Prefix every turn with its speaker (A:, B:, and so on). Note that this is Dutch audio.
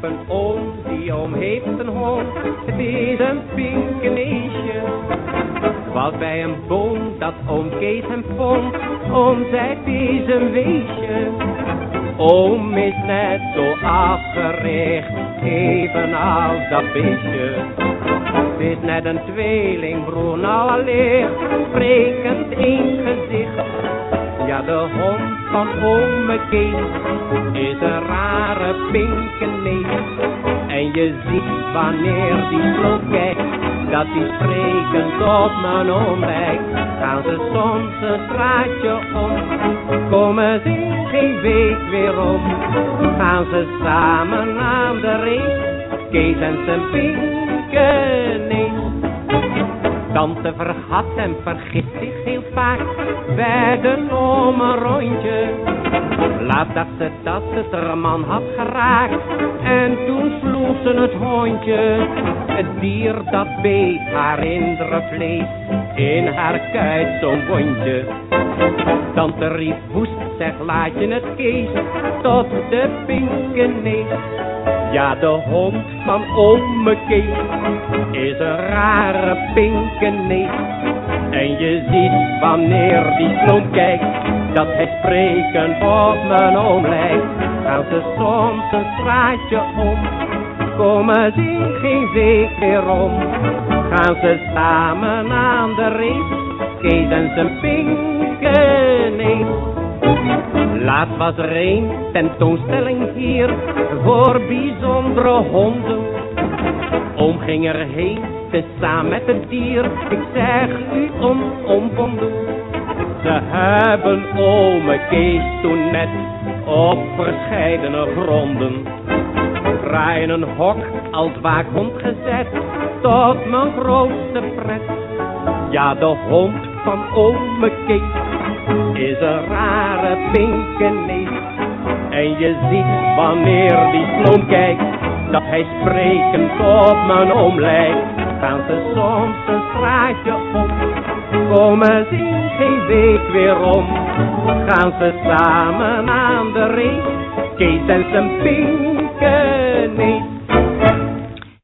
A: heb een oom die oom heeft een hond. Het is een pinkeneesje. Wat bij een boom dat oom Kees hem vond. Oom zei, is een weesje. Oom is net zo afgericht, evenals dat beestje. Het is net een tweelingbroer, nou alleen, sprekend in gezicht. Ja, de hond van ome Kees is een rare pinkenees. En je ziet wanneer die zo kijkt, dat die sprekend op mijn oom. Gaan ze soms een straatje om, komen ze geen week weer om. Gaan ze samen aan de race, Kees en zijn pinkenees. Tante vergat en vergist zich heel vaak bij de om een rondje. Laat dacht ze dat het er man had geraakt en toen sloeg ze het hondje. Het dier dat beet haar indere vlees, in haar kuit zo'n wondje. Tante riep woest, zeg laat je het Kees, tot de pinkenees. Ja, de hond van ome Kees is een rare pinkenees. En je ziet wanneer die sloom kijkt, dat hij sprekend op mijn oom lijkt. Gaan ze soms een straatje om, komen ze geen week weer om. Gaan ze samen aan de race, Kees en zijn pinkenees. Laat was er een tentoonstelling hier voor bijzondere honden. Oom ging erheen, tezamen met het dier, ik zeg u onomwonden. Ze hebben ome Kees toen net op verscheidene gronden. Draaien een hok als waakhond gezet, tot mijn grootste pret. Ja, de hond van ome Kees is een rare pinkenees. En je ziet wanneer die sloom kijkt, dat hij sprekend op mijn oom lijkt. Gaan ze soms een straatje op, komen ze geen week weer om. Gaan ze samen aan de race, Kees en zijn pinkenees.